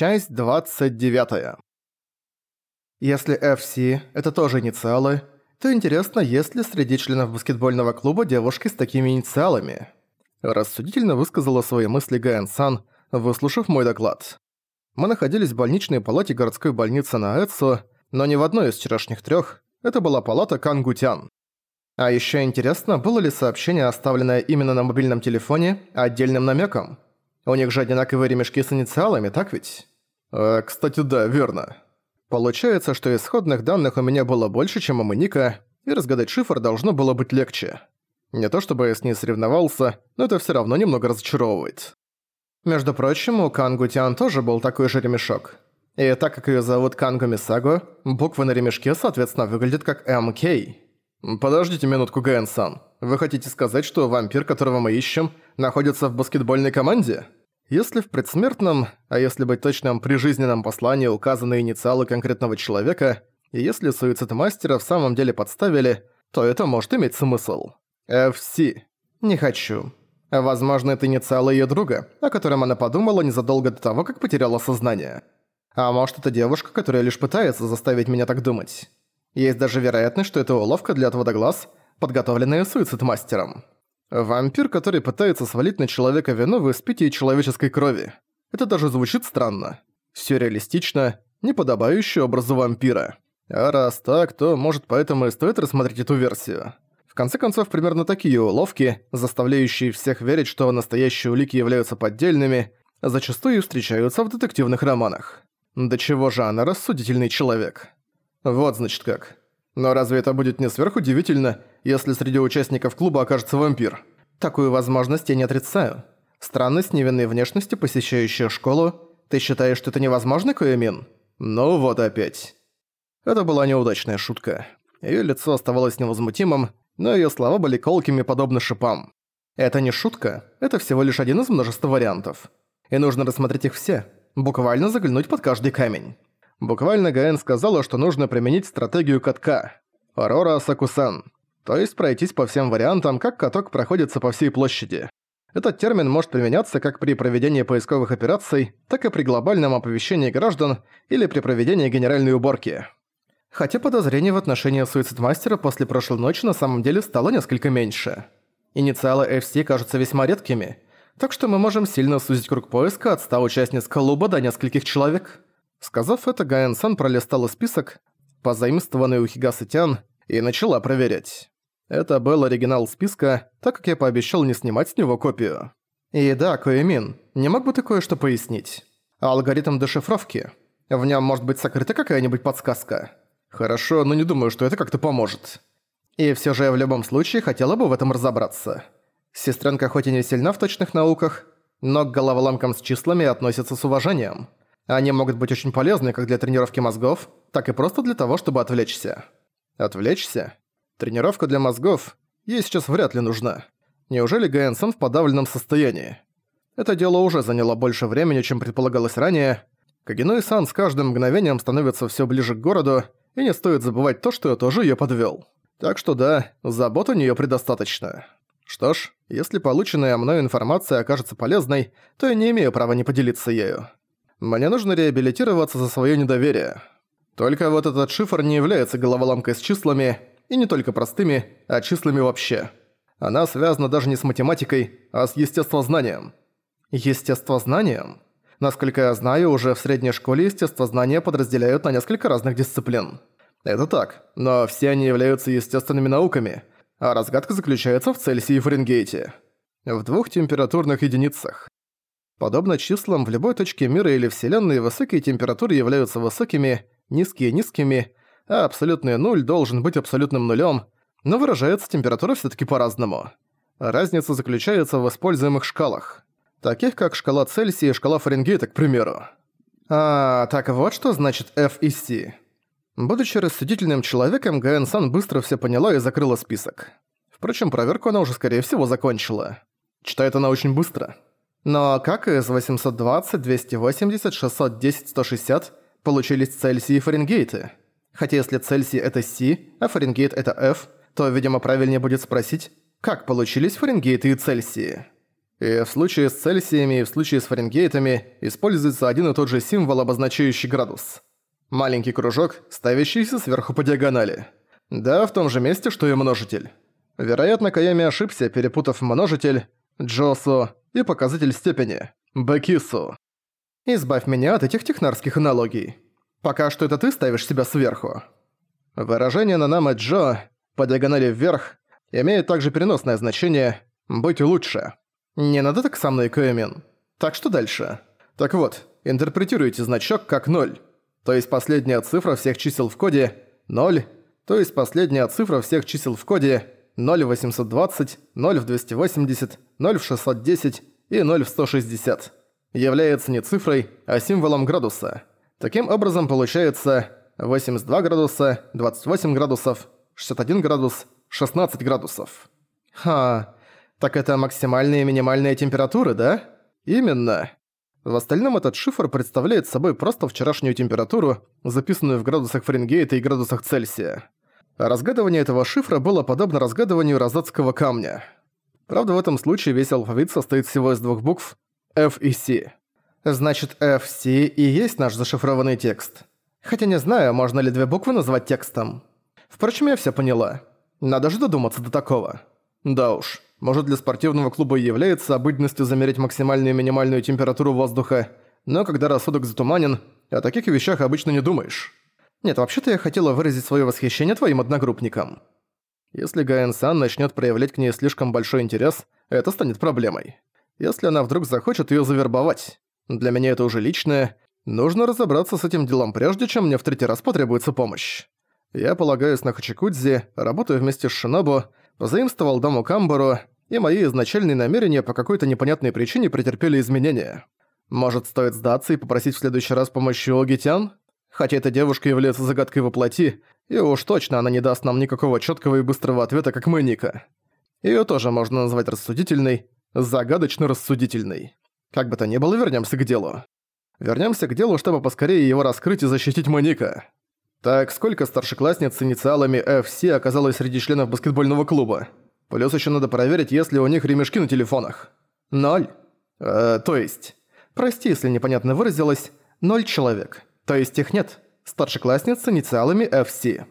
Часть 29. Если FC – это тоже инициалы, то интересно, есть ли среди членов баскетбольного клуба девушки с такими инициалами? Рассудительно высказала свои мысли Гаэн Сан, выслушав мой доклад. Мы находились в больничной палате городской больницы на Эцу, но не в одной из вчерашних трёх, это была палата Кангутян. А ещё интересно, было ли сообщение, оставленное именно на мобильном телефоне, отдельным намёком? У них же одинаковые ремешки с инициалами, так ведь? А, кстати, да, верно. Получается, что исходных данных у меня было больше, чем у Маника, и разгадать шифр должно было быть легче. Не то чтобы я с ней соревновался, но это всё равно немного разочаровывает. Между прочим, у Кангу Тиан тоже был такой же ремешок. И так как её зовут Кангу Мисаго, буквы на ремешке, соответственно, выглядят как МК. Подождите минутку, Гэн-сан. Вы хотите сказать, что вампир, которого мы ищем, находится в баскетбольной команде? Если в предсмертном, а если быть точным, прижизненном послании указаны инициалы конкретного человека, и если суицид мастера в самом деле подставили, то это может иметь смысл. FC. Не хочу. Возможно, это инициалы её друга, о котором она подумала незадолго до того, как потеряла сознание. А может, это девушка, которая лишь пытается заставить меня так думать. Есть даже вероятность, что это уловка для отвода глаз, подготовленная суицид-мастером. Вампир, который пытается свалить на человека вину в испитии человеческой крови. Это даже звучит странно. Сюрреалистично, неподобающе образу вампира. А раз так, то, может, поэтому и стоит рассмотреть эту версию. В конце концов, примерно такие уловки, заставляющие всех верить, что настоящие улики являются поддельными, зачастую встречаются в детективных романах. До чего же она рассудительный человек. Вот значит как. Но разве это будет не сверхудивительно, если среди участников клуба окажется вампир? Такую возможность я не отрицаю. Странность невинной внешности, посещающая школу. Ты считаешь, что это невозможно, Коэмин? Ну вот опять. Это была неудачная шутка. Её лицо оставалось невозмутимым, но её слова были колкими подобно шипам. Это не шутка, это всего лишь один из множества вариантов. И нужно рассмотреть их все, буквально заглянуть под каждый камень. Буквально Гаэн сказала, что нужно применить стратегию катка. Арора Сакусан. То есть пройтись по всем вариантам, как каток проходится по всей площади. Этот термин может применяться как при проведении поисковых операций, так и при глобальном оповещении граждан или при проведении генеральной уборки. Хотя подозрений в отношении суицидмастера после прошлой ночи на самом деле стало несколько меньше. Инициалы FC кажутся весьма редкими, так что мы можем сильно сузить круг поиска от 100 участниц клуба до нескольких человек. Сказав это, Гаэн-сан пролистала список, позаимствованный у Хигасы Тян, и начала проверять. Это был оригинал списка, так как я пообещал не снимать с него копию. И да, Коэмин, не мог бы ты кое-что пояснить? Алгоритм дешифровки. В нем может быть сокрыта какая-нибудь подсказка. Хорошо, но не думаю, что это как-то поможет. И все же я в любом случае хотела бы в этом разобраться. Сестренка хоть и не сильна в точных науках, но к головоломкам с числами относится с уважением. Они могут быть очень полезны как для тренировки мозгов, так и просто для того, чтобы отвлечься. Отвлечься? Тренировка для мозгов ей сейчас вряд ли нужна. Неужели Гаэнсон в подавленном состоянии? Это дело уже заняло больше времени, чем предполагалось ранее. Кагино и Сан с каждым мгновением становятся все ближе к городу, и не стоит забывать то, что я тоже ее подвел. Так что да, забот у нее предостаточно. Что ж, если полученная мною информация окажется полезной, то я не имею права не поделиться ею. Мне нужно реабилитироваться за свое недоверие. Только вот этот шифр не является головоломкой с числами, и не только простыми, а числами вообще. Она связана даже не с математикой, а с естествознанием. Естествознанием? Насколько я знаю, уже в средней школе естествознания подразделяют на несколько разных дисциплин. Это так, но все они являются естественными науками, а разгадка заключается в Цельсии и Фаренгейте. В двух температурных единицах. Подобно числам, в любой точке мира или Вселенной высокие температуры являются высокими, низкие – низкими, а абсолютный нуль должен быть абсолютным нулем, но выражается температура все таки по-разному. Разница заключается в используемых шкалах, таких как шкала Цельсия и шкала Фаренгейта, к примеру. А, так вот что значит F и C. Будучи рассудительным человеком, Гаэн Сан быстро все поняла и закрыла список. Впрочем, проверку она уже, скорее всего, закончила. Читает она очень быстро. Но как из 820, 280, 610, 160 получились Цельсии и Фаренгейты? Хотя если Цельсий это C, а Фаренгейт это F, то, видимо, правильнее будет спросить, как получились Фаренгейты и Цельсии. И в случае с Цельсиями и в случае с Фаренгейтами используется один и тот же символ, обозначающий градус. Маленький кружок, ставящийся сверху по диагонали. Да, в том же месте, что и множитель. Вероятно, Каями ошибся, перепутав множитель, Джосу и показатель степени, Бакису. Избавь меня от этих технарских аналогий. Пока что это ты ставишь себя сверху. Выражение Нанама Джо по диагонали вверх имеет также переносное значение «быть лучше». Не надо так со мной, Кэймин. Так что дальше? Так вот, интерпретируйте значок как ноль, то есть последняя цифра всех чисел в коде – 0, то есть последняя цифра всех чисел в коде 0 в 820, 0 в 280, 0 в 610 и 0 в 160. Является не цифрой, а символом градуса. Таким образом получается 82 градуса, 28 градусов, 61 градус, 16 градусов. Ха, так это максимальная и минимальная температуры, да? Именно. В остальном этот шифр представляет собой просто вчерашнюю температуру, записанную в градусах Фаренгейта и градусах Цельсия. Разгадывание этого шифра было подобно разгадыванию розетского камня. Правда, в этом случае весь алфавит состоит всего из двух букв F и C. Значит, F, C и есть наш зашифрованный текст. Хотя не знаю, можно ли две буквы назвать текстом. Впрочем, я все поняла. Надо же додуматься до такого. Да уж, может для спортивного клуба и является обыденностью замерить максимальную и минимальную температуру воздуха, но когда рассудок затуманен, о таких вещах обычно не думаешь. Нет, вообще-то я хотела выразить свое восхищение твоим одногруппникам. Если Гаэн-сан начнет проявлять к ней слишком большой интерес, это станет проблемой. Если она вдруг захочет ее завербовать. Для меня это уже личное. Нужно разобраться с этим делом прежде, чем мне в третий раз потребуется помощь. Я полагаюсь на Хачикудзи, работаю вместе с Шинобу, позаимствовал дому Камбару, и мои изначальные намерения по какой-то непонятной причине претерпели изменения. Может, стоит сдаться и попросить в следующий раз помощи Огитян? Хотя эта девушка является загадкой воплоти, и уж точно она не даст нам никакого четкого и быстрого ответа, как мы, Ника. Её тоже можно назвать рассудительной, загадочно рассудительной. Как бы то ни было, вернемся к делу. Вернемся к делу, чтобы поскорее его раскрыть и защитить Моника. Так, сколько старшеклассниц с инициалами FC оказалось среди членов баскетбольного клуба? Плюс еще надо проверить, есть ли у них ремешки на телефонах. Ноль. Э, то есть... Прости, если непонятно выразилась. Ноль человек. То есть их нет. Старшеклассниц с инициалами FC.